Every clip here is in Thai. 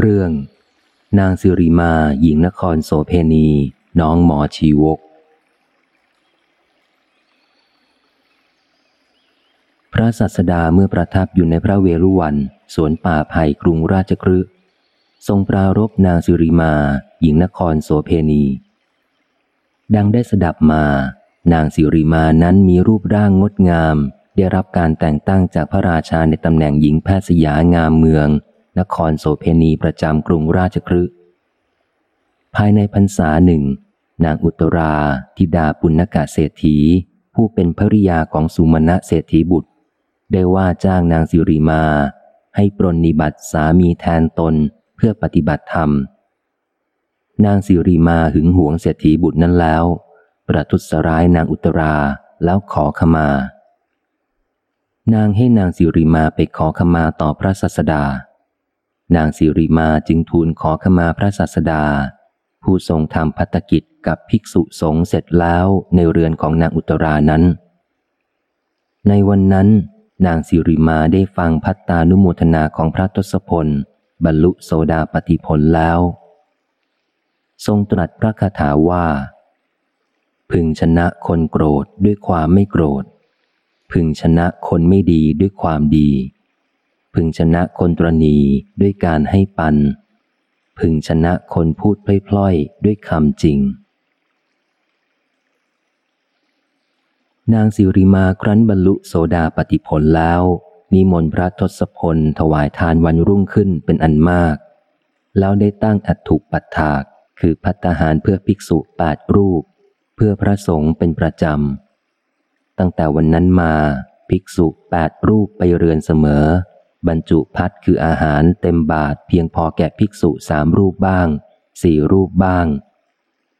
เรื่อง นางสิริมาหญิงนครโสเพณี น้องหมอชีวก พระสัสดาเมื่อประทับอยู่ในพระเวรุวันสวนป่าไผ่กรุงราชครืทรงปรารบนางสิริมา หญิงนครโสเพณี ดังได้สดับมา นางสิริมานั้นมีรูปร่างงดงาม ได้รับการแต่งตั้งจากพระราชาในตำแหน่งหญิงแพทย์สยางามเมือง นครโสเพณีประจำกรุงราชครืภายในพรรษาหนึ่ง นางอุตราธิดาปุณกะเศรษฐี ผู้เป็นภริยาของสุมาณะเศรษฐีบุตร ได้ว่าจ้างนางสิริมา ให้ปรนนิบัติสามีแทนตนเพื่อปฏิบัติธรรม นางสิริมาหึงหวงเศรษฐีบุตรนั้นแล้ว ประทุษร้ายนางอุตราแล้วขอขมา นางให้นางสิริมาไปขอขมาต่อพระสัสดา นางสิริมาจึงทูลขอขมาพระศาสดา ผู้ทรงทำพัตกิจกับภิกษุสงฆ์เสร็จแล้วในเรือนของนางอุตรานั้น ในวันนั้น นางสิริมาได้ฟังพัตตานุโมทนาของพระทศพล บรรลุโสดาปฏิผลแล้ว ทรงตรัสพระคาถาว่า พึงชนะคนโกรธด้วยความไม่โกรธ พึงชนะคนไม่ดีด้วยความดี พึงชนะคนตรณีด้วยการให้ปัน พึงชนะคนพูดพล่อยๆด้วยคำจริง นางสิริมาครั้นบรรลุโสดาปฏิผลแล้วนิมนต์พระทศพลถวายทานวันรุ่งขึ้นเป็นอันมาก แล้วได้ตั้งอัถุปัฏฐากคือพัตหารเพื่อภิกษุแปดรูป เพื่อพระสงฆ์เป็นประจำ ตั้งแต่วันนั้นมาภิกษุแปดรูปไปเรือนเสมอ บรรจุพัดคืออาหารเต็มบาทเพียงพอแก่ภิกษุสามรูปบ้างสี่รูปบ้าง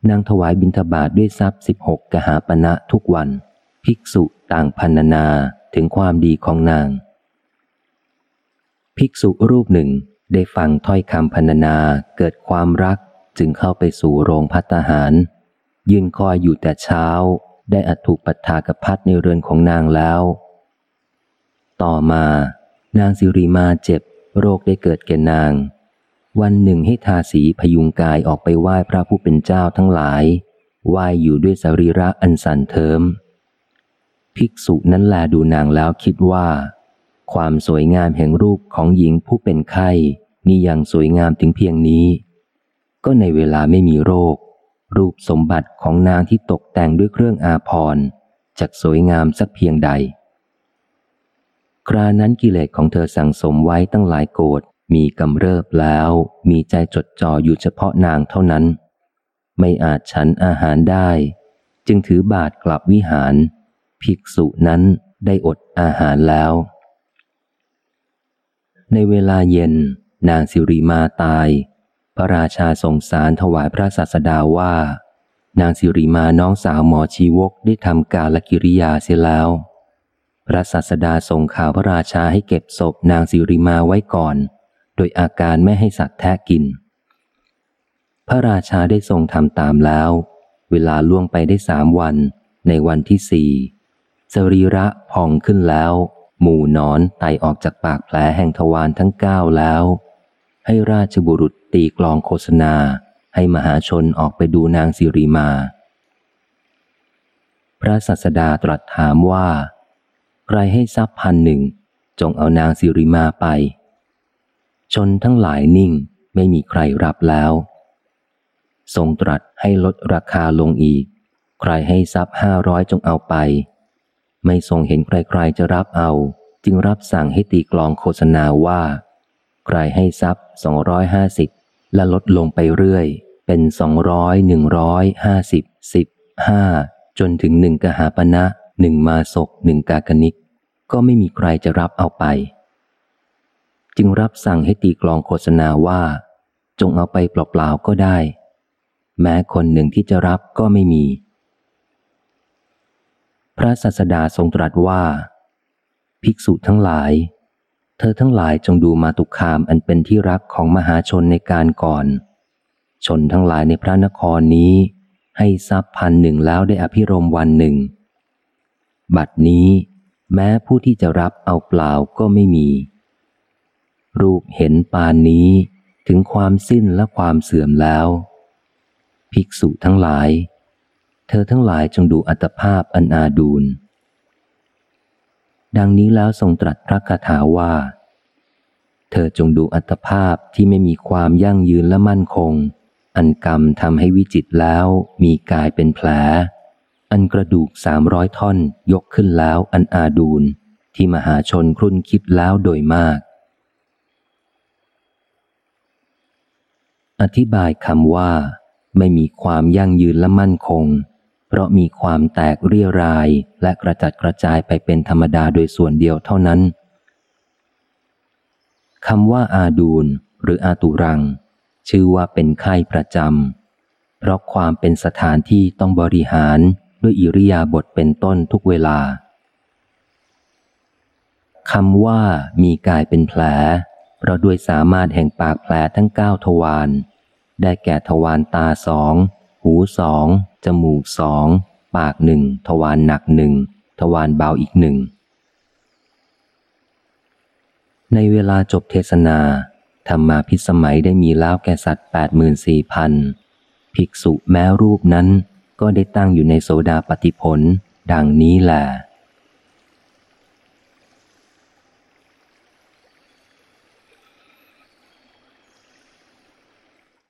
นางถวายบิณฑบาตด้วยทรัพย์สิบหกกหาปณะทุกวัน ภิกษุต่างพันนาถึงความดีของนาง ภิกษุรูปหนึ่งได้ฟังถ้อยคำพันนาเกิดความรักจึงเข้าไปสู่โรงพัตหาร ยืนคอยอยู่แต่เช้า ได้อัถูกปัทากพัดในเรือนของนางแล้ว ต่อมา นางสิริมาเจ็บ โรคได้เกิดแก่นาง วันหนึ่งให้ทาสีพยุงกายออกไปไหว้พระผู้เป็นเจ้าทั้งหลายไหว้อยู่ด้วยสรีระอันสันเทิม ภิกษุนั้นแลดูนางแล้วคิดว่า ความสวยงามแห่งรูปของหญิงผู้เป็นไข้นี่ยังสวยงามถึงเพียงนี้ ก็ในเวลาไม่มีโรค รูปสมบัติของนางที่ตกแต่งด้วยเครื่องอาภรณ์จะสวยงามสักเพียงใด ครานั้นกิเลสของเธอสั่งสมไว้ตั้งหลายโกรธมีกำเริบแล้ว มีใจจดจ่ออยู่เฉพาะนางเท่านั้น ไม่อาจฉันอาหารได้ จึงถือบาทกลับวิหาร ภิกษุนั้นได้อดอาหารแล้ว ในเวลาเย็น นางสิริมาตาย พระราชาส่งสารถวายพระศาสดาว่า นางสิริมาน้องสาวหมอชีวกได้ทำกาลกิริยาเสียแล้ว พระศาสดาส่งข่าวพระราชาให้เก็บศพนางสิริมาไว้ก่อน โดยอาการไม่ให้สัตว์แทะกิน พระราชาได้ทรงทำตามแล้ว เวลาล่วงไปได้สามวัน ในวันที่สี่สรีระพองขึ้นแล้ว หมู่นอนไตออกจากปากแผลแห่งทวารทั้งเก้าแล้ว ให้ราชบุรุษตีกลองโฆษณา ให้มหาชนออกไปดูนางสิริมา พระศาสดาตรัสถามว่า ใครให้ทรัพย์พันหนึ่ง จงเอานางสิริมาไป ชนทั้งหลายนิ่งไม่มีใครรับแล้ว ทรงตรัสให้ลดราคาลงอีก ใครให้ทรัพย์ห้าร้อยจงเอาไป ไม่ทรงเห็นใครๆจะรับเอา จึงรับสั่งให้ตีกลองโฆษณาว่า ใครให้ทรัพย์สองร้อยห้าสิบและลดลงไปเรื่อย เป็นสองร้อยหนึ่งร้อยห้าสิบสิบห้าจนถึงหนึ่งกหาปณะ หนึ่งมาศกหนึ่งกากนิก ก็ไม่มีใครจะรับเอาไป จึงรับสั่งให้ตีกลองโฆษณาว่า จงเอาไปเปล่าๆก็ได้ แม้คนหนึ่งที่จะรับก็ไม่มี พระสัสดาทรงตรัสว่า ภิกษุทั้งหลาย เธอทั้งหลายจงดูมาตุคามอันเป็นที่รักของมหาชนในการก่อน ชนทั้งหลายในพระนครนี้ให้ทรัพย์พันหนึ่งแล้วได้อภิรมวันหนึ่ง บัดนี้แม้ผู้ที่จะรับเอาเปล่าก็ไม่มี รูปเห็นปานนี้ถึงความสิ้นและความเสื่อมแล้ว ภิกษุทั้งหลาย เธอทั้งหลายจงดูอัตภาพอันอาดูลดังนี้แล้วทรงตรัสพระคาถาว่า เธอจงดูอัตภาพที่ไม่มีความยั่งยืนและมั่นคง อันกรรมทำให้วิจิตแล้วมีกายเป็นแผล อันกระดูกสามร้อยท่อนยกขึ้นแล้วอันอาดูลที่มหาชนครุ่นคิดแล้วโดยมาก อธิบายคำว่า ไม่มีความยั่งยืนและมั่นคง เพราะมีความแตกเรียรายและกระจัดกระจายไปเป็นธรรมดาโดยส่วนเดียวเท่านั้นคำว่าอาดูลหรืออาตุรัง ชื่อว่าเป็นไข้ประจำเพราะความเป็นสถานที่ต้องบริหาร ด้วยอิริยาบถเป็นต้นทุกเวลาคำว่ามีกายเป็นแผล เพราะด้วยสามารถแห่งปากแผลทั้งเก้าทวารได้แก่ทวารตาสอง หูสอง จมูกสอง ปากหนึ่ง ทวารหนักหนึ่ง ทวารเบาอีกหนึ่ง ในเวลาจบเทศนา ธรรมาพิสมัยได้มีแล้วแก่สัตว์แปดหมื่นสี่พันภิกษุแม้รูปนั้น ก็ได้ตั้งอยู่ในโสดาปฏิผล ดังนี้แหละ